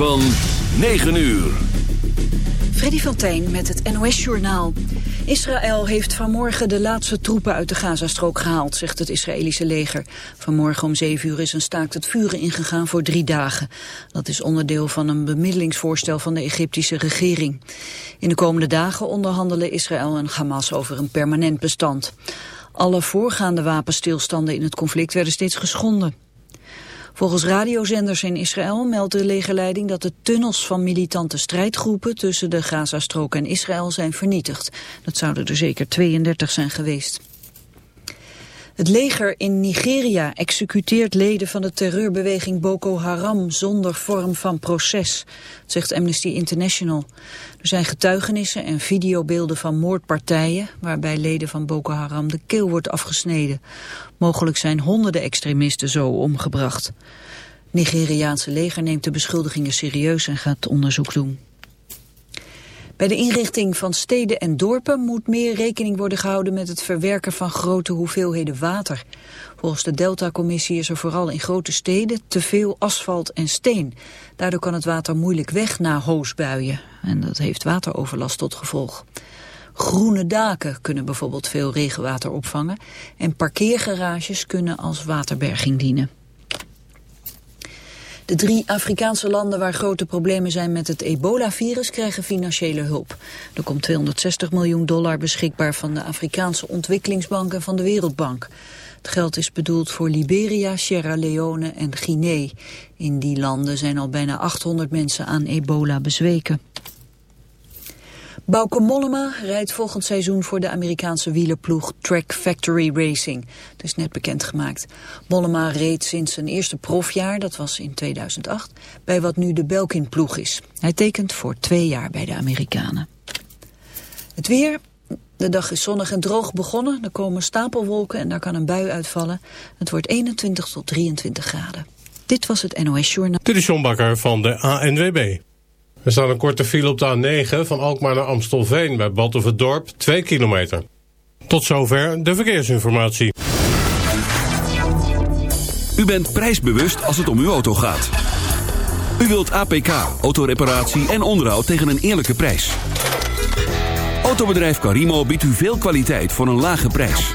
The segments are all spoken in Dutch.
Van 9 uur. Freddy van met het NOS-journaal. Israël heeft vanmorgen de laatste troepen uit de Gazastrook gehaald, zegt het Israëlische leger. Vanmorgen om 7 uur is een staakt het vuren ingegaan voor drie dagen. Dat is onderdeel van een bemiddelingsvoorstel van de Egyptische regering. In de komende dagen onderhandelen Israël en Hamas over een permanent bestand. Alle voorgaande wapenstilstanden in het conflict werden steeds geschonden. Volgens radiozenders in Israël meldt de legerleiding dat de tunnels van militante strijdgroepen tussen de Gazastrook en Israël zijn vernietigd. Dat zouden er zeker 32 zijn geweest. Het leger in Nigeria executeert leden van de terreurbeweging Boko Haram zonder vorm van proces, zegt Amnesty International. Er zijn getuigenissen en videobeelden van moordpartijen waarbij leden van Boko Haram de keel wordt afgesneden. Mogelijk zijn honderden extremisten zo omgebracht. Nigeriaanse leger neemt de beschuldigingen serieus en gaat onderzoek doen. Bij de inrichting van steden en dorpen moet meer rekening worden gehouden met het verwerken van grote hoeveelheden water. Volgens de Delta-commissie is er vooral in grote steden te veel asfalt en steen. Daardoor kan het water moeilijk weg na hoosbuien en dat heeft wateroverlast tot gevolg. Groene daken kunnen bijvoorbeeld veel regenwater opvangen en parkeergarages kunnen als waterberging dienen. De drie Afrikaanse landen waar grote problemen zijn met het ebola-virus krijgen financiële hulp. Er komt 260 miljoen dollar beschikbaar van de Afrikaanse ontwikkelingsbank en van de Wereldbank. Het geld is bedoeld voor Liberia, Sierra Leone en Guinea. In die landen zijn al bijna 800 mensen aan ebola bezweken. Bauke Mollema rijdt volgend seizoen voor de Amerikaanse wielerploeg Track Factory Racing. Het is net bekendgemaakt. Mollema reed sinds zijn eerste profjaar, dat was in 2008, bij wat nu de Belkin-ploeg is. Hij tekent voor twee jaar bij de Amerikanen. Het weer, de dag is zonnig en droog begonnen. Er komen stapelwolken en daar kan een bui uitvallen. Het wordt 21 tot 23 graden. Dit was het NOS Journaal. Dit is John Bakker van de ANWB. Er staat een korte file op de A9 van Alkmaar naar Amstelveen bij Battenverdorp 2 kilometer. Tot zover de verkeersinformatie. U bent prijsbewust als het om uw auto gaat. U wilt APK, autoreparatie en onderhoud tegen een eerlijke prijs. Autobedrijf Carimo biedt u veel kwaliteit voor een lage prijs.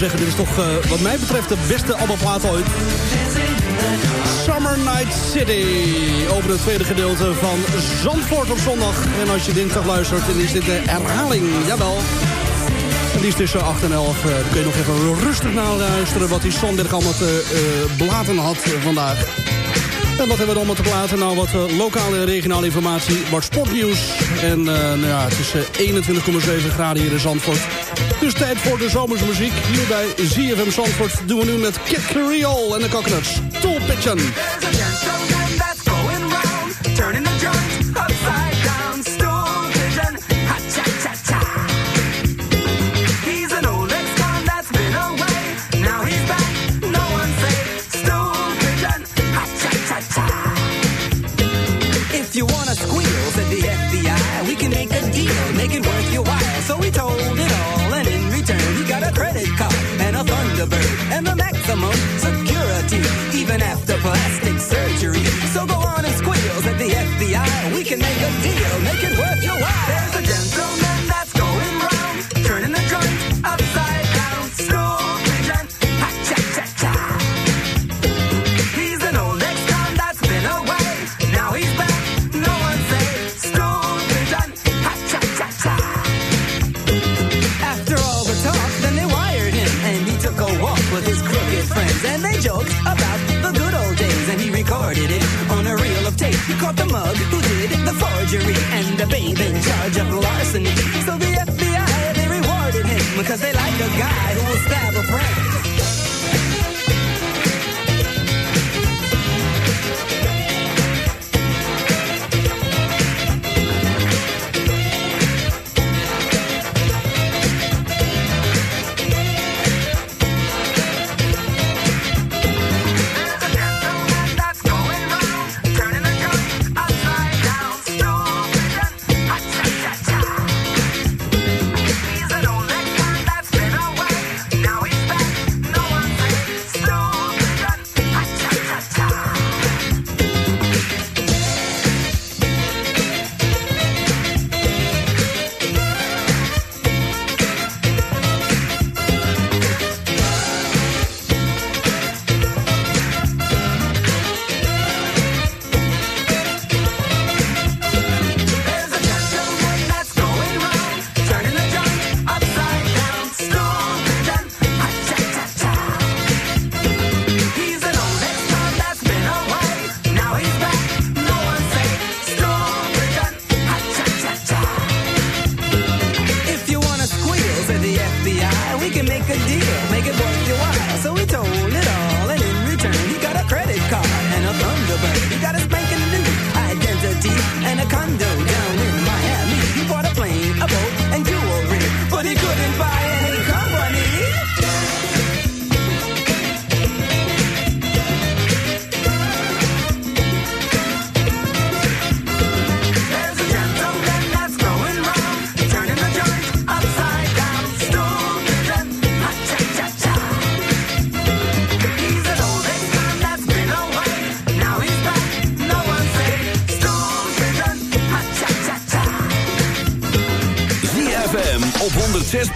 zeggen, dit is toch eh, wat mij betreft de beste albumplaat ooit. Summer Night City. Over het tweede gedeelte van Zandvoort op zondag. En als je dinsdag luistert, dan is dit de herhaling. Jawel. het is tussen 8 en 11. Dan eh, kun je nog even rustig naar luisteren wat die Sander allemaal te eh, uh, blaten had vandaag. En wat hebben we allemaal te platen? Nou, wat eh, lokale en regionale informatie, wat sportnieuws. En eh, nou ja, het is eh, 21,7 graden hier in Zandvoort. Dus tijd voor de zomersmuziek. Hier bij ZFM Zandvoort doen we nu met Kit Creole en de Coconuts. Toolpitchen.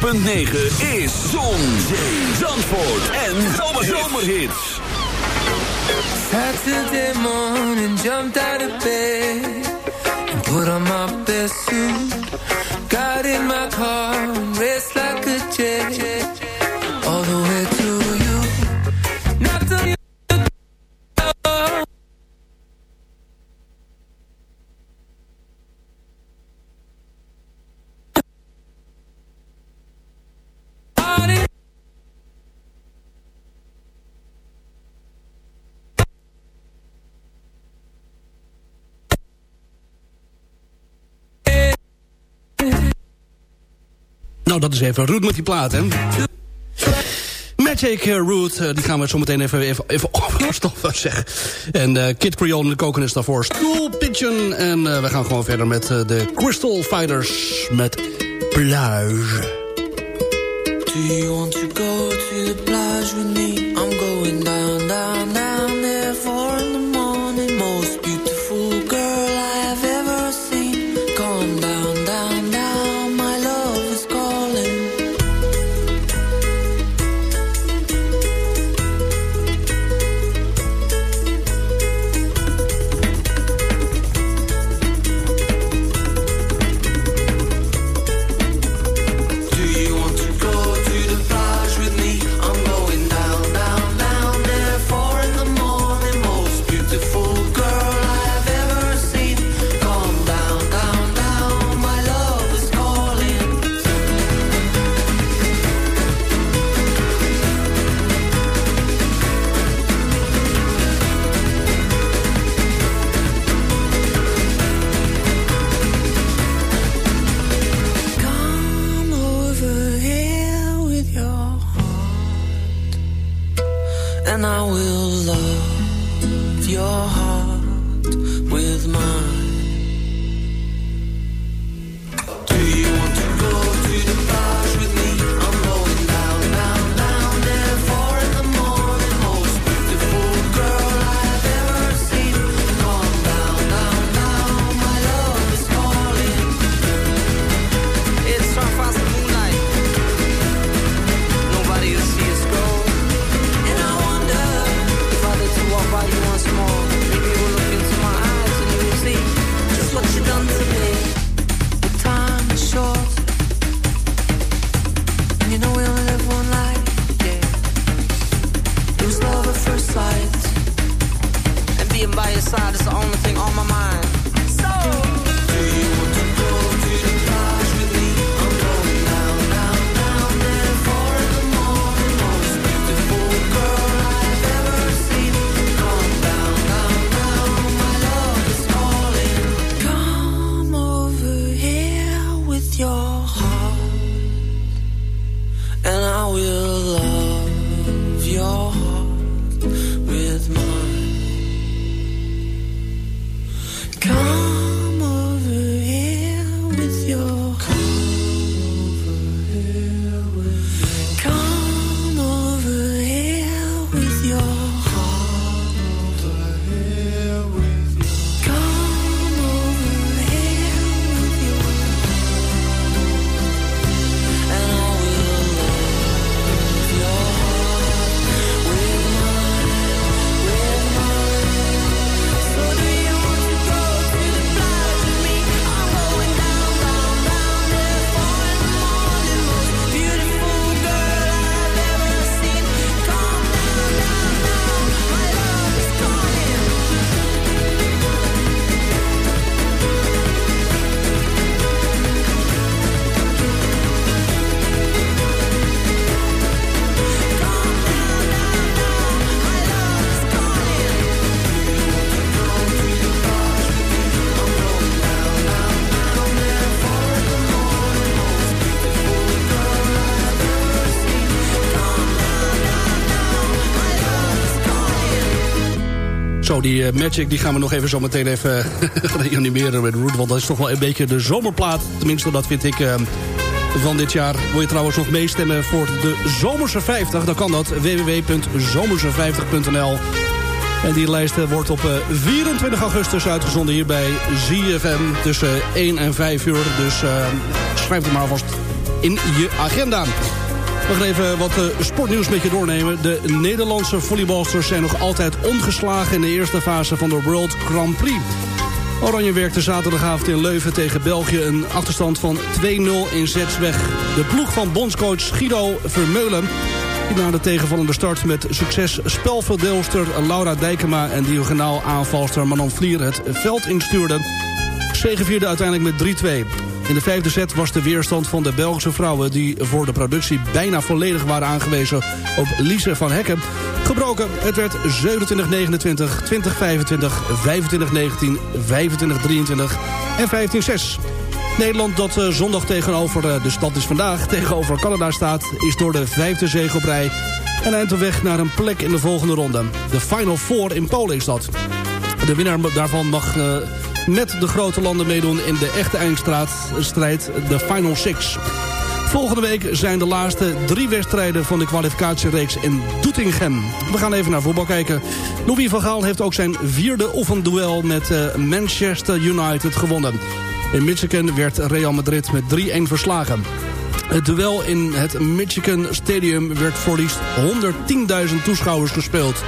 106.9 is Zon, Zandvoort en Zomerhits. Saturday morning, jumped out of bed and put on my best suit. Got in my car and Nou, dat is even Root met die plaat, hè? Magic eh, Root, eh, die gaan we zo meteen even, even, even overstoffen, zeg. En uh, Kid Creole de koken is daarvoor Stool Pigeon. En we gaan gewoon verder met de Crystal Fighters met Plage. Do you want to go to the with me? Die eh, Magic die gaan we nog even zo meteen even reanimeren met Root. Want dat is toch wel een beetje de zomerplaat. Tenminste, dat vind ik eh, van dit jaar. Wil je trouwens nog meestemmen voor de Zomerse 50? Dan kan dat www.zomerse50.nl En die lijst eh, wordt op eh, 24 augustus uitgezonden hier bij ZFM. Tussen 1 en 5 uur. Dus eh, schrijf het maar alvast in je agenda. We gaan even wat eh, sportnieuws met je doornemen. De Nederlandse volleybalsters zijn nog altijd ongeslagen... in de eerste fase van de World Grand Prix. Oranje werkte zaterdagavond in Leuven tegen België... een achterstand van 2-0 in sets weg. De ploeg van bondscoach Guido Vermeulen... die na de tegenvallende start met succes spelverdeelster Laura Dijkema... en diagonaal aanvalster Manon Vlier het veld instuurde... zegevierde uiteindelijk met 3-2. In de vijfde set was de weerstand van de Belgische vrouwen... die voor de productie bijna volledig waren aangewezen op Lise van Hekken... gebroken. Het werd 27-29, 20-25, 25-19, 25-23 en 15-6. Nederland dat eh, zondag tegenover, eh, de stad is vandaag, tegenover Canada staat... is door de vijfde zege op rij en eind op weg naar een plek in de volgende ronde. De Final Four in Polen is dat. De winnaar daarvan mag uh, met de grote landen meedoen in de echte eindstrijd, de Final Six. Volgende week zijn de laatste drie wedstrijden van de kwalificatiereeks in Doetinchem. We gaan even naar voetbal kijken. Louis van Gaal heeft ook zijn vierde oefenduel met uh, Manchester United gewonnen. In Michigan werd Real Madrid met 3-1 verslagen. Het duel in het Michigan Stadium werd voor liefst 110.000 toeschouwers gespeeld.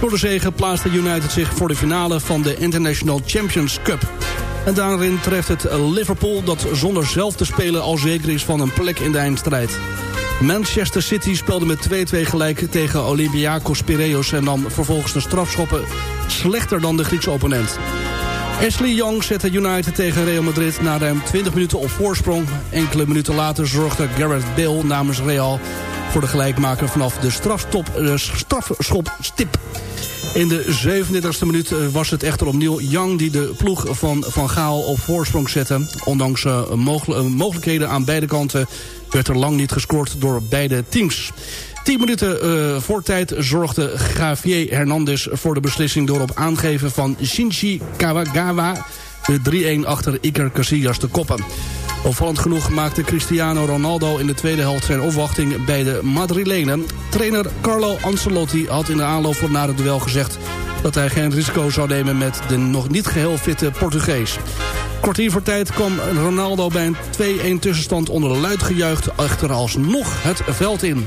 Door de zege plaatste United zich voor de finale van de International Champions Cup. En daarin treft het Liverpool dat zonder zelf te spelen al zeker is van een plek in de eindstrijd. Manchester City speelde met 2-2 gelijk tegen Olympiakos Piraeus... en nam vervolgens de strafschoppen slechter dan de Griekse opponent. Ashley Young zette United tegen Real Madrid na ruim 20 minuten op voorsprong. Enkele minuten later zorgde Gareth Bale namens Real voor de gelijkmaker vanaf de strafstop, uh, strafschopstip. In de 37e minuut was het echter opnieuw Young die de ploeg van Van Gaal op voorsprong zette. Ondanks uh, mogel mogelijkheden aan beide kanten werd er lang niet gescoord door beide teams. 10 minuten uh, voor tijd zorgde Javier Hernandez voor de beslissing... door op aangeven van Shinji Kawagawa de 3-1 achter Iker Casillas te koppen. Opvallend genoeg maakte Cristiano Ronaldo in de tweede helft zijn opwachting bij de Madrilenen. Trainer Carlo Ancelotti had in de aanloop voor na het duel gezegd dat hij geen risico zou nemen met de nog niet geheel fitte Portugees. Kwartier voor tijd kwam Ronaldo bij een 2-1 tussenstand onder luid gejuicht echter alsnog het veld in.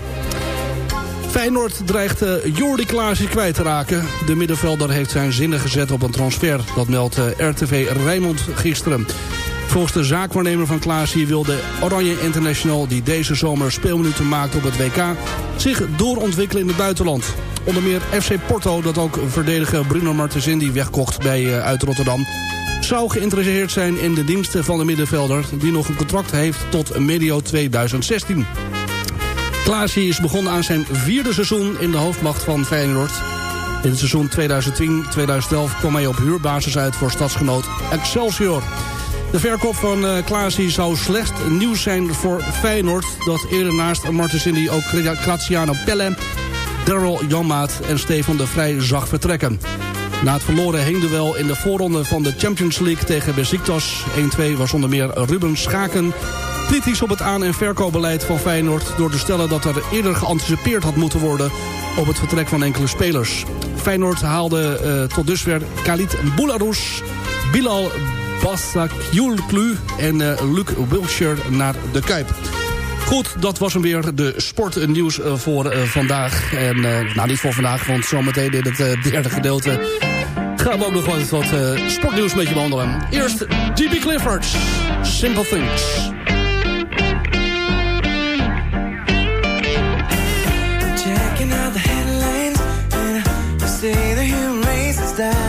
Feyenoord dreigt uh, Jordi Klaasje kwijt te raken. De middenvelder heeft zijn zinnen gezet op een transfer. Dat meldt uh, RTV Rijnmond gisteren. Volgens de zaakwaarnemer van Klaasje wil de Oranje International... die deze zomer speelminuten maakt op het WK... zich doorontwikkelen in het buitenland. Onder meer FC Porto, dat ook verdediger Bruno Martensindi wegkocht bij, uh, uit Rotterdam... zou geïnteresseerd zijn in de diensten van de middenvelder... die nog een contract heeft tot medio 2016. Klaasje is begonnen aan zijn vierde seizoen in de hoofdmacht van Feyenoord. In het seizoen 2010-2011 kwam hij op huurbasis uit voor stadsgenoot Excelsior. De verkoop van uh, Klaasie zou slecht nieuws zijn voor Feyenoord... dat eerder naast Martensini ook Graziano Pelle, Daryl Janmaat en Stefan de Vrij zag vertrekken. Na het verloren heenduel in de voorronde van de Champions League tegen Besiktas 1-2 was onder meer Ruben Schaken kritisch op het aan- en verkoopbeleid van Feyenoord... door te stellen dat er eerder geanticipeerd had moeten worden... op het vertrek van enkele spelers. Feyenoord haalde uh, tot dusver Khalid Boularus, Bilal Bassakiulklu en uh, Luc Wilshire naar de Kuip. Goed, dat was hem weer, de sportnieuws uh, voor uh, vandaag. En nou, niet voor vandaag, want zometeen in het derde gedeelte... gaan we ook nog wat, wat sportnieuws met je behandelen. Eerst D.B. Clifford, Simple Things. Out the headlines, say the human race is.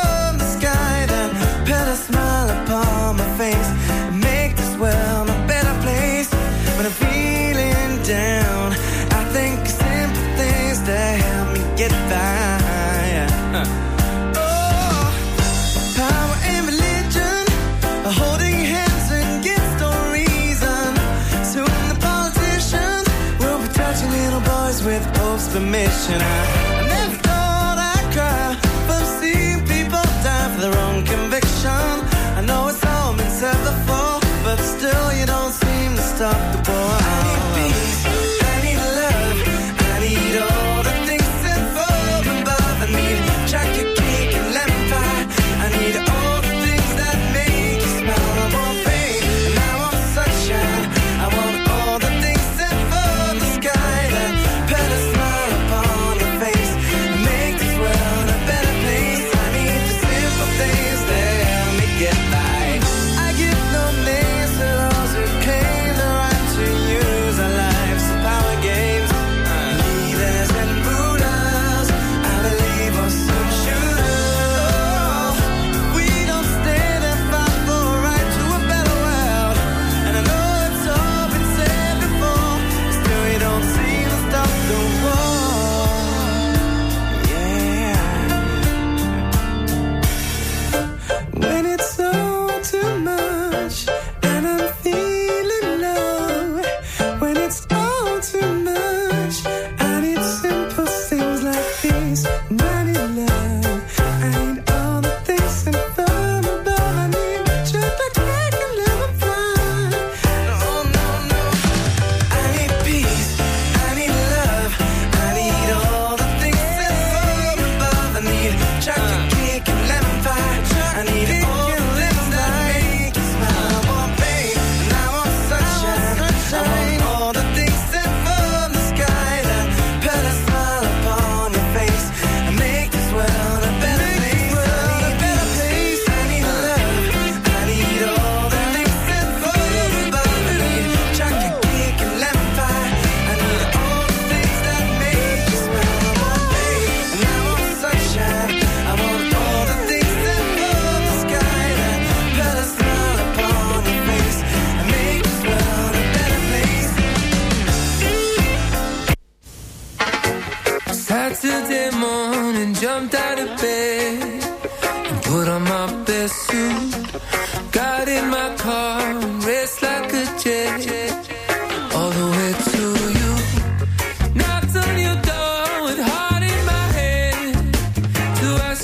Put a smile upon my face Make this world a better place. When I'm feeling down I think simple things that help me get by Oh, power and religion are holding hands against no reason Soon the politicians will be touching little boys with Pope's permission. stop the ball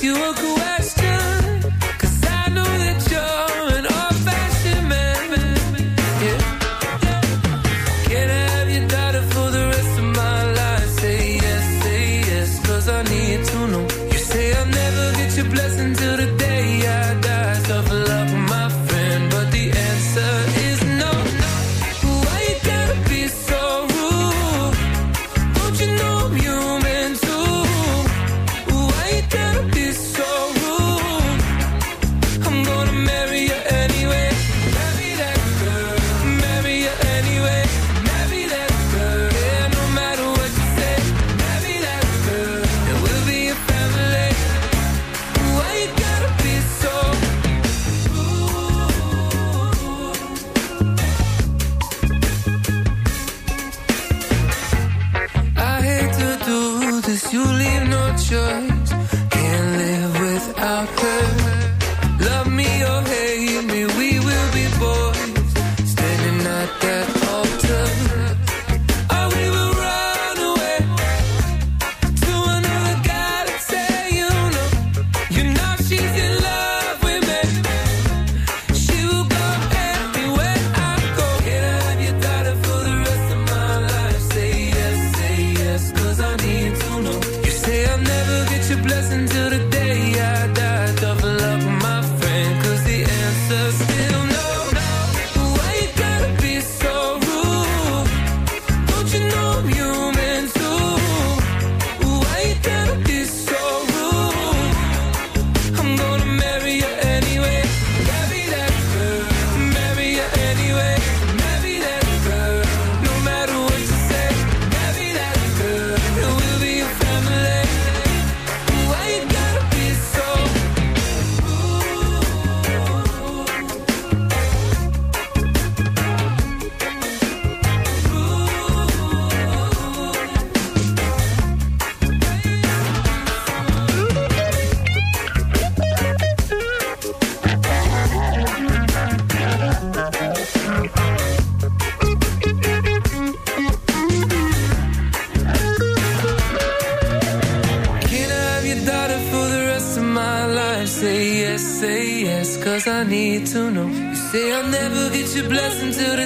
you were cool. Your blessing till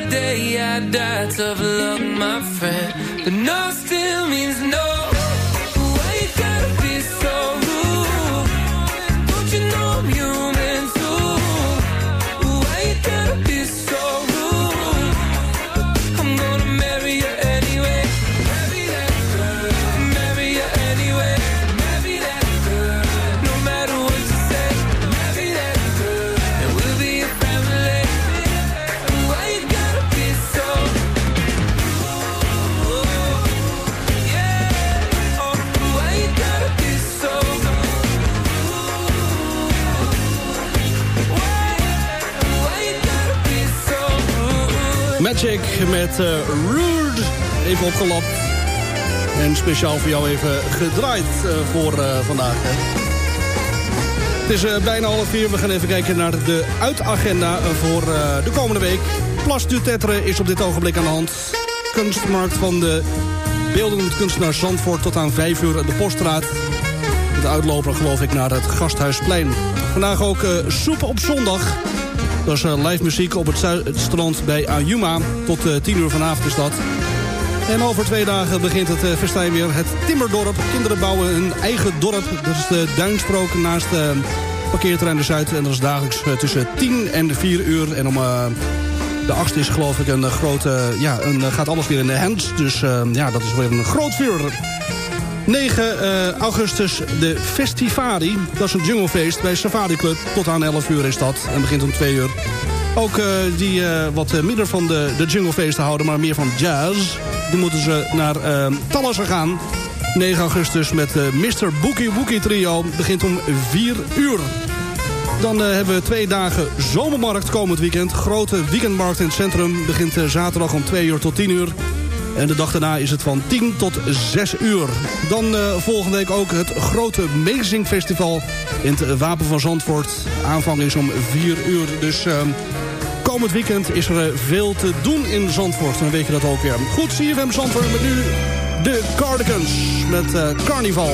speciaal voor jou even gedraaid eh, voor eh, vandaag. Hè. Het is eh, bijna half vier. We gaan even kijken naar de uitagenda voor de komende week. Plas du Tetre is op dit ogenblik aan de hand. Kunstmarkt van de beeldend kunstenaar Zandvoort tot aan vijf uur de Poststraat. De uitloper geloof ik naar het Gasthuisplein. Vandaag ook eh soep op zondag. Dat is live muziek op het, strand bij Ayuma. Tot eh 10 uur vanavond is dat. En over twee dagen begint het eh, festijn weer. Het Timmerdorp. Kinderen bouwen hun eigen dorp. Dat is de Duinsprook naast eh parkeerterrein de Zuid. En dat is dagelijks eh, tussen 10 en 4 uur. En om eh, de 8 is geloof ik een eh, grote... ja, een, eh, gaat alles weer in de hand. Dus eh, ja, dat is weer een groot vuur. 9 eh, augustus de Festivari. Dat is een junglefeest bij Safari Club. Tot aan 11 uur is dat. En begint om 2 uur. Ook eh, die eh, wat eh, minder van de, de junglefeesten houden, maar meer van jazz. Die moeten ze naar uh, gaan. 9 augustus met de Mr. Bookie Wookie Trio. Begint om 4 uur. Dan eh, hebben we twee dagen zomermarkt komend weekend. Grote weekendmarkt in het centrum. Begint eh, zaterdag om 2 uur tot 10 uur. En de dag daarna is het van 10 tot 6 uur. Dan eh, volgende week ook het grote Amazing Festival in het Wapen van Zandvoort. Aanvang is om 4 uur. Dus eh, komend weekend is er eh, veel te doen in Zandvoort. Dan weet je dat ook weer. Goed, CFM Zandvoort met nu de Cardigans met eh, Carnival.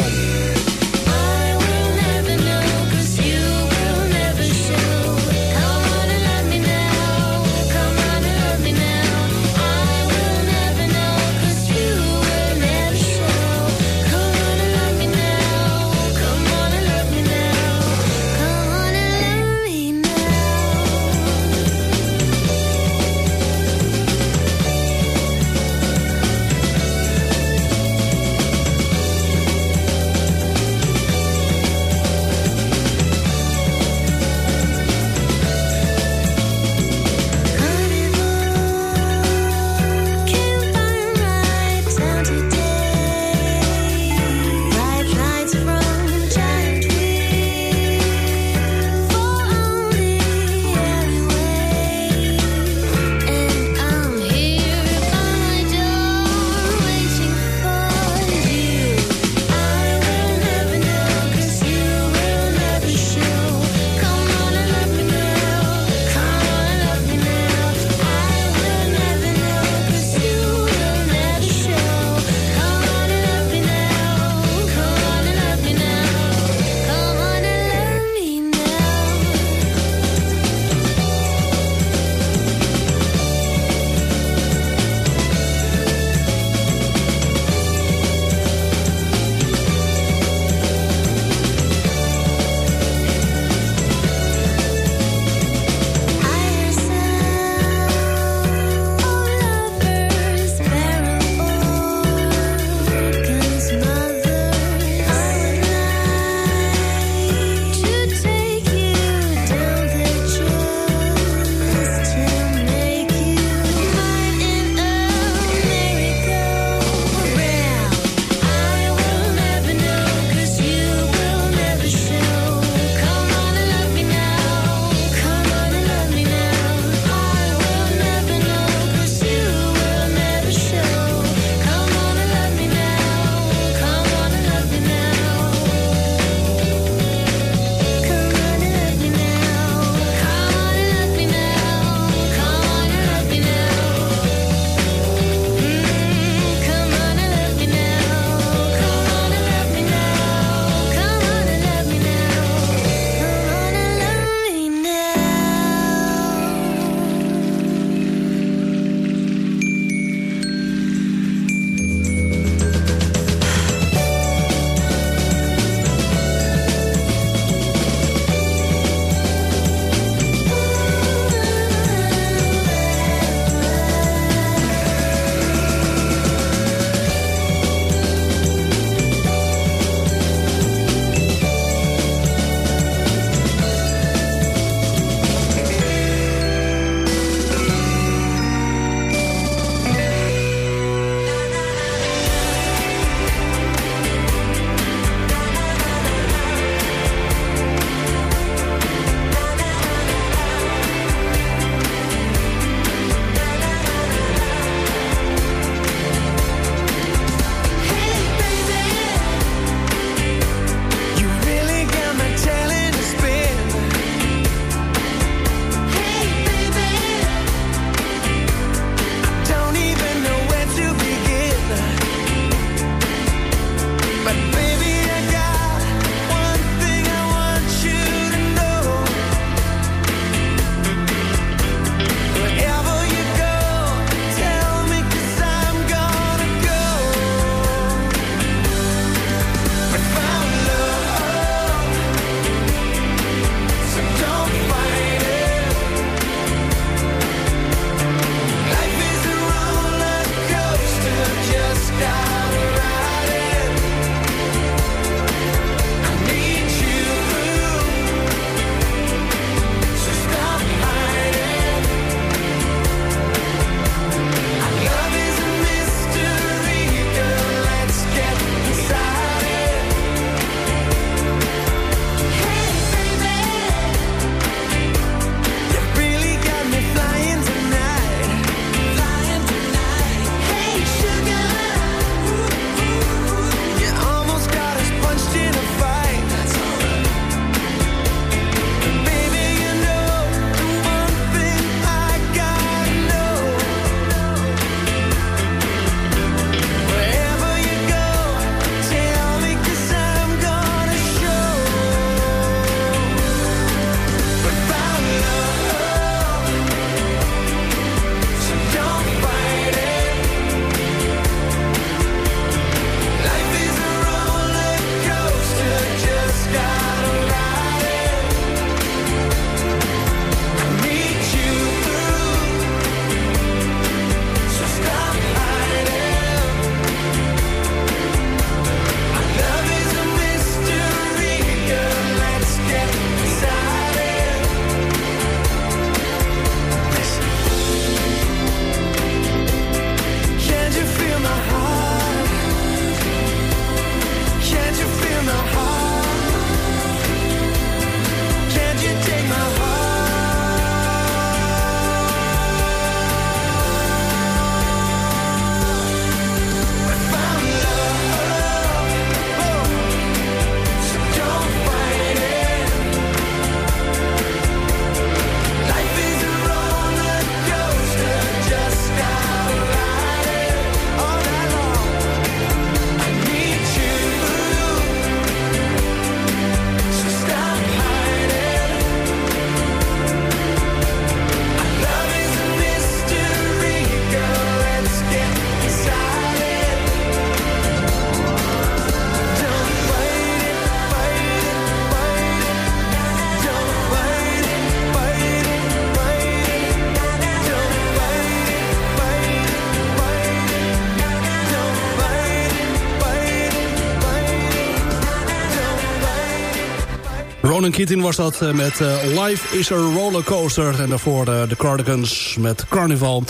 Keating was dat eh, met eh, Life is a Rollercoaster. En daarvoor eh, de, Cardigans met Carnival.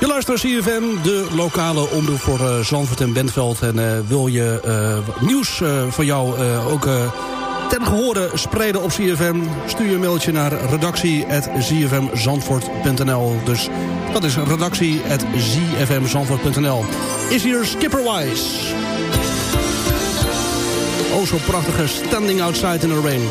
Je luistert naar CFM, de lokale omroep voor Zandvoort en Bentveld. En wil je nieuws van jou ook ten gehore spreiden op CFM... stuur je een mailtje naar redactie.zfmzandvoort.nl. Dus dat is redactie.zfmzandvoort.nl. Is hier Skipperwise. O oh, zo prachtige Standing Outside in the Rain.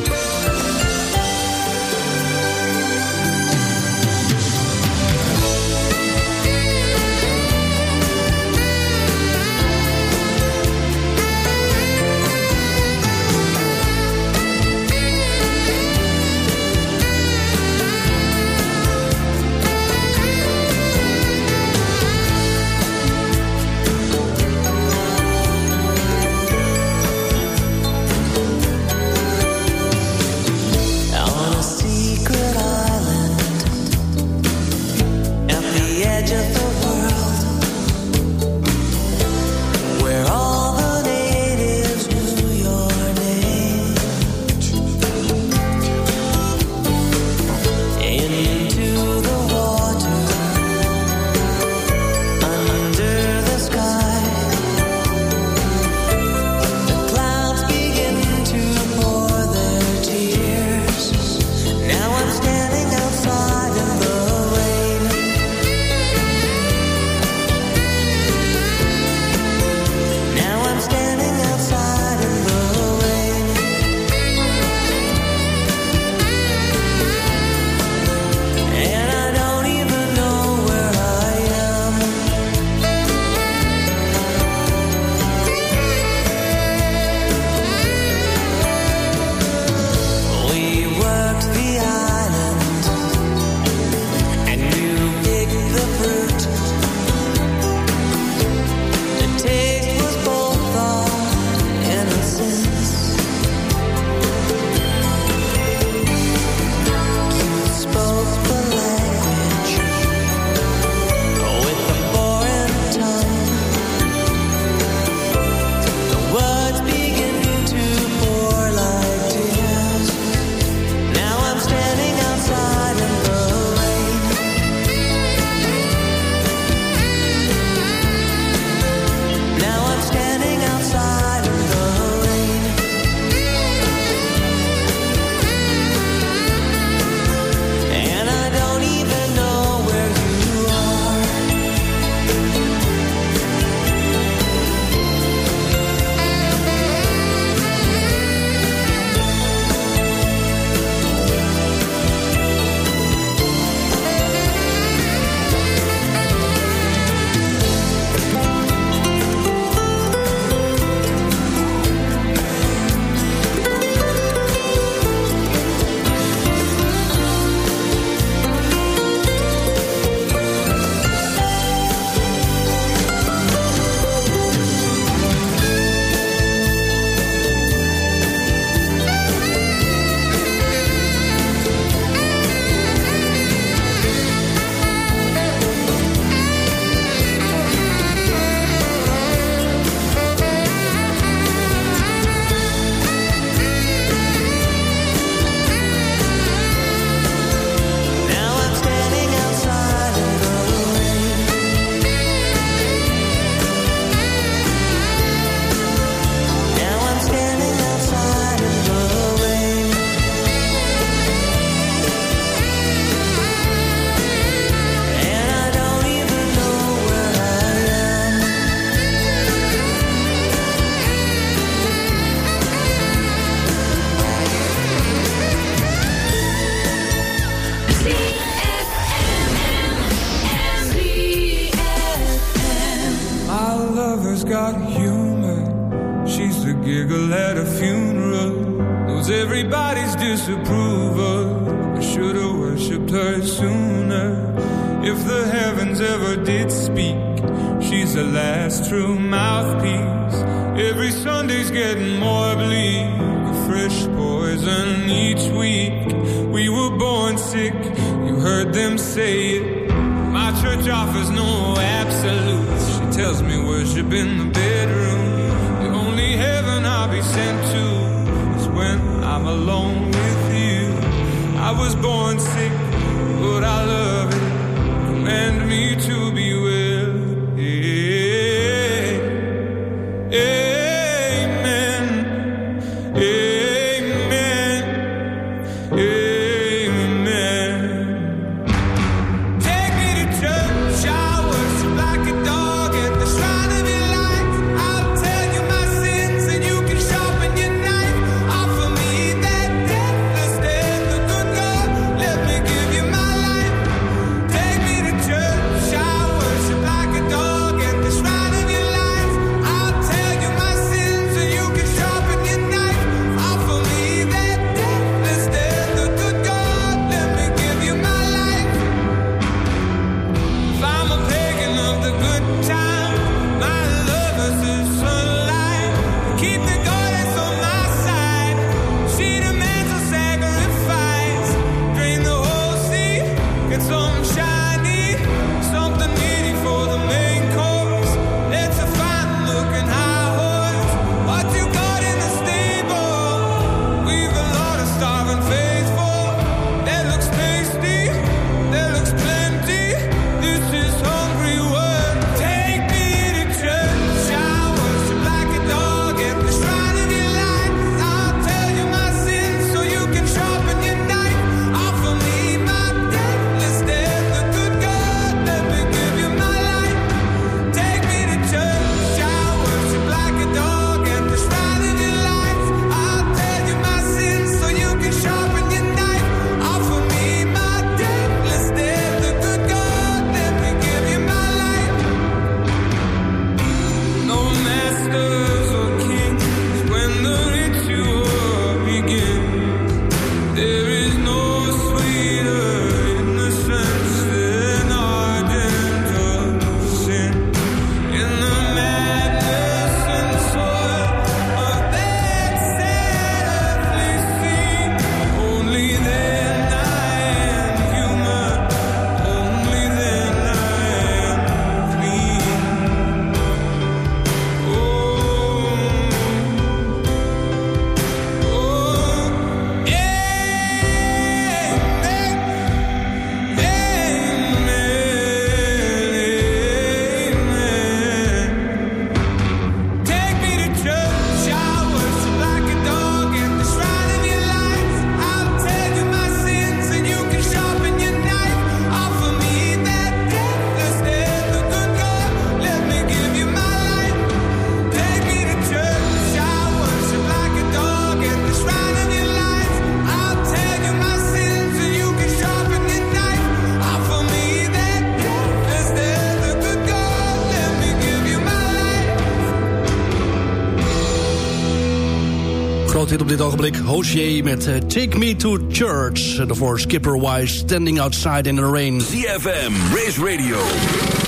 Met eh, Take Me to Church. En daarvoor Skipper Wise, Standing Outside in the Rain. CFM, Race Radio,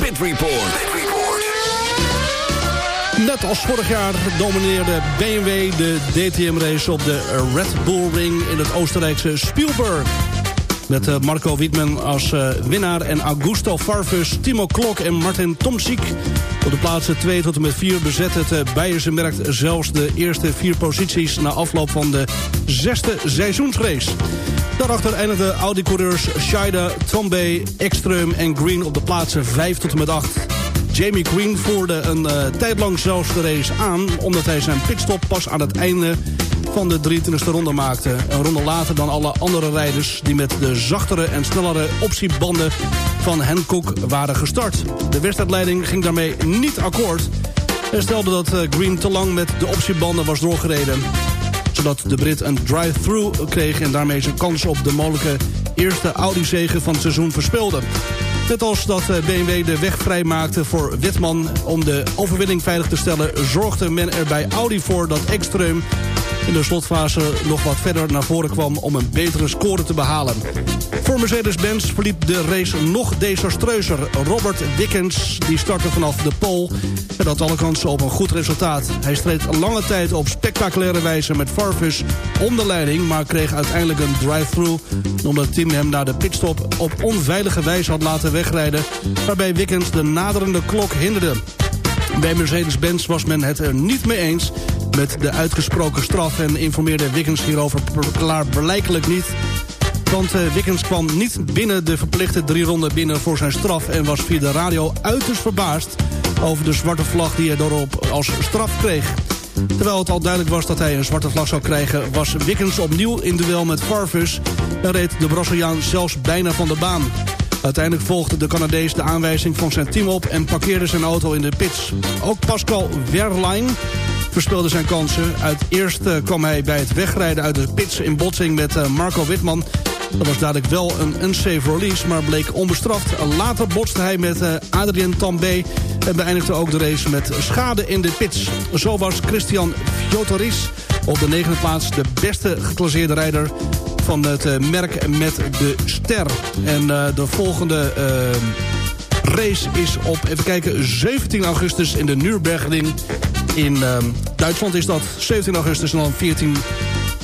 Pit Report. Net als vorig jaar domineerde BMW de DTM-race op de Red Bull Ring in het Oostenrijkse Spielberg. Met eh, Marco Wittmann als eh, winnaar en Augusto Farfus, Timo Klok en Martin Tomsik. Op de plaatsen 2 tot en met 4 bezet het Beierse merk zelfs de eerste vier posities... na afloop van de zesde seizoensrace. Daarachter eindigden Audi-coureurs Scheide, Tombe, Ekström en Green op de plaatsen 5 tot en met 8. Jamie Green voerde een uh, tijd zelfs de race aan... omdat hij zijn pitstop pas aan het einde van de 23e ronde maakte. Een ronde later dan alle andere rijders... die met de zachtere en snellere optiebanden van Hancock waren gestart. De wedstrijdleiding ging daarmee niet akkoord... en stelde dat uh, Green te lang met de optiebanden was doorgereden zodat de Brit een drive-through kreeg... en daarmee zijn kans op de mogelijke eerste Audi-zege van het seizoen verspeelde. Net als dat BMW de weg vrijmaakte voor Witman om de overwinning veilig te stellen... zorgde men er bij Audi voor dat Ekström in de slotfase nog wat verder naar voren kwam... om een betere score te behalen. Voor Mercedes-Benz verliep de race nog desastreuzer. Robert Wickens die startte vanaf de pole en had alle kansen op een goed resultaat. Hij streed lange tijd op spectaculaire wijze met Farfus om de leiding... maar kreeg uiteindelijk een drive-through... omdat het team hem na de pitstop op onveilige wijze had laten wegrijden... waarbij Wickens de naderende klok hinderde. Bij Mercedes-Benz was men het er niet mee eens met de uitgesproken straf... en informeerde Wiggins hierover klaarblijkelijk niet... Want uh, kwam niet binnen de verplichte drie ronden binnen voor zijn straf... en was via de radio uiterst verbaasd over de zwarte vlag die hij daarop als straf kreeg. Terwijl het al duidelijk was dat hij een zwarte vlag zou krijgen... was Wiggins opnieuw in duel met Farfus... en reed de Braziliaan zelfs bijna van de baan. Uiteindelijk volgde de Canadees de aanwijzing van zijn team op... en parkeerde zijn auto in de pits. Ook Pascal Wehrlein verspeelde zijn kansen. Uit eerst eh, kwam hij bij het wegrijden uit de pits in botsing met eh, Marco Witman. Dat was dadelijk wel een unsafe release, maar bleek onbestraft. Later botste hij met eh, Adrien Tambay en beëindigde ook de race met schade in de pits. Zo was Christian Fjotoris op de negende plaats de beste geclasseerde rijder van het merk met de ster. En de volgende race is op, even kijken, 17 augustus in de Nürburgring in ehm, Duitsland is dat 17 augustus en dan 14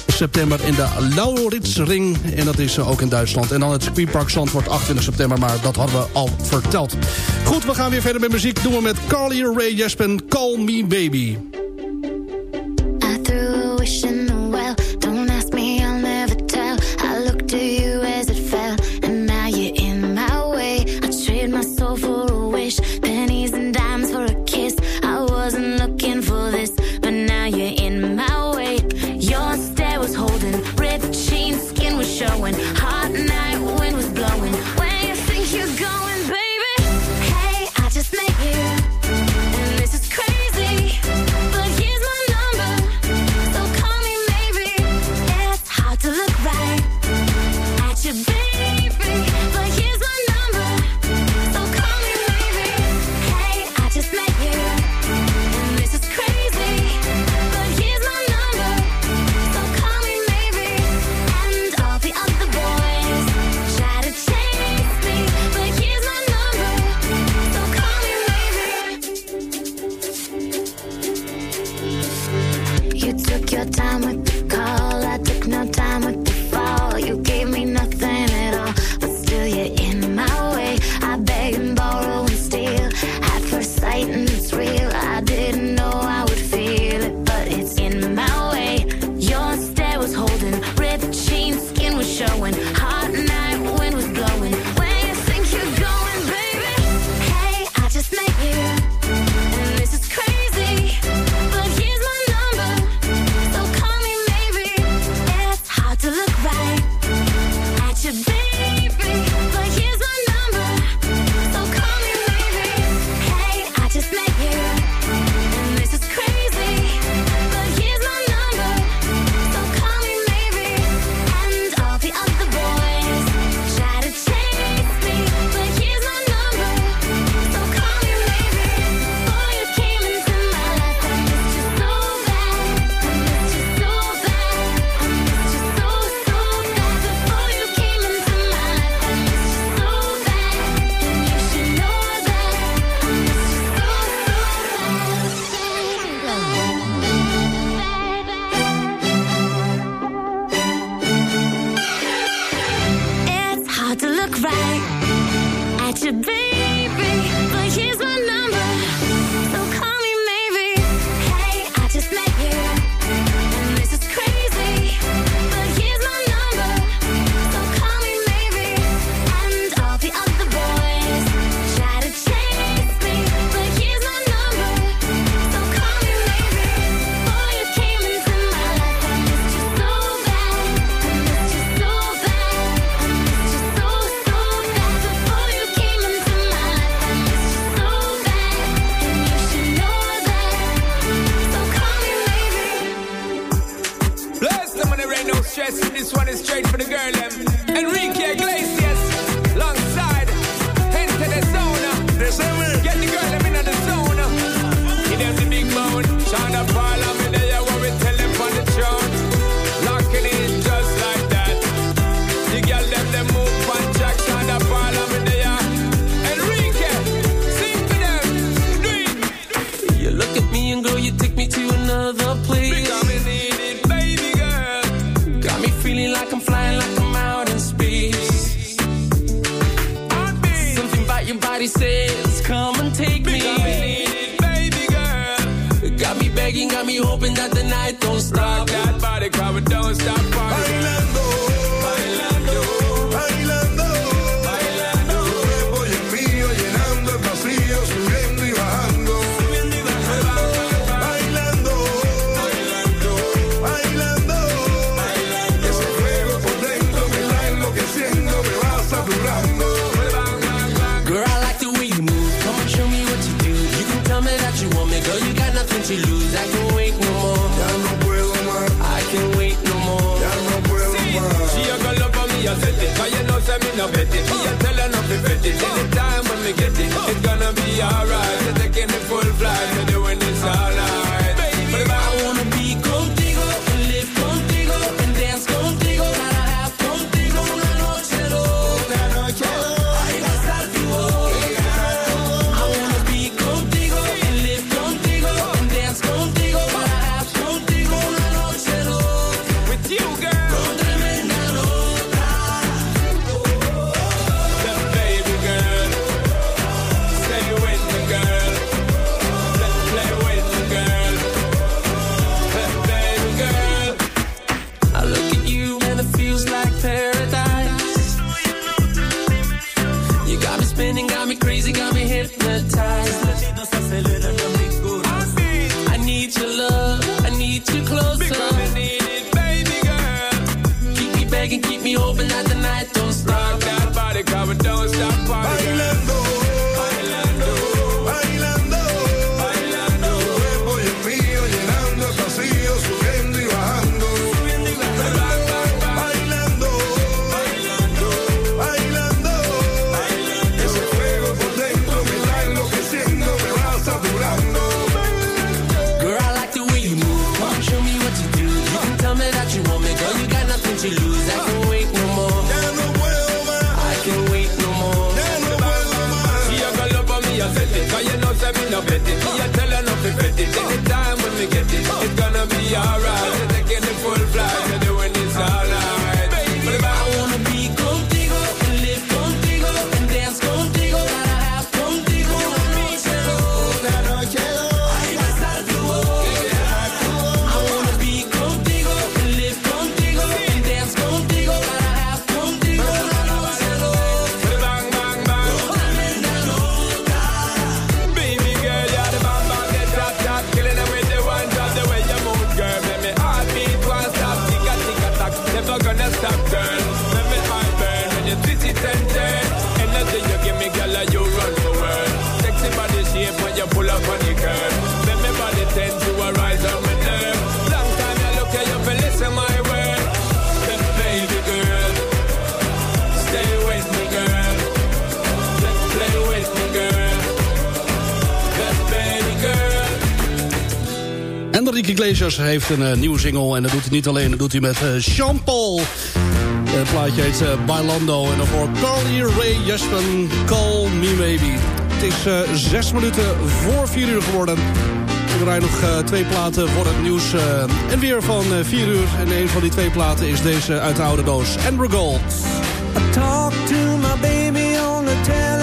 september in de Lauritsring. En dat is eh, ook in Duitsland. En dan het squeenpark Zand wordt 28 september. Maar dat hadden we al verteld. Goed, we gaan weer verder met muziek. Doen we met Carly Ray Jespen, Call Me Baby. heeft een eh, nieuwe single. En dat doet hij niet alleen, dat doet hij met eh, uh, Jean Paul. Het plaatje heet uh, Bailando. En voor Carly Ray Jespen, Call Me Maybe. Het is zes minuten voor vier uur geworden. We draaien nog twee platen voor het nieuws. en weer van vier uur. En een van die twee platen is deze uit de oude doos. Amber Gold. I talk to my baby on the.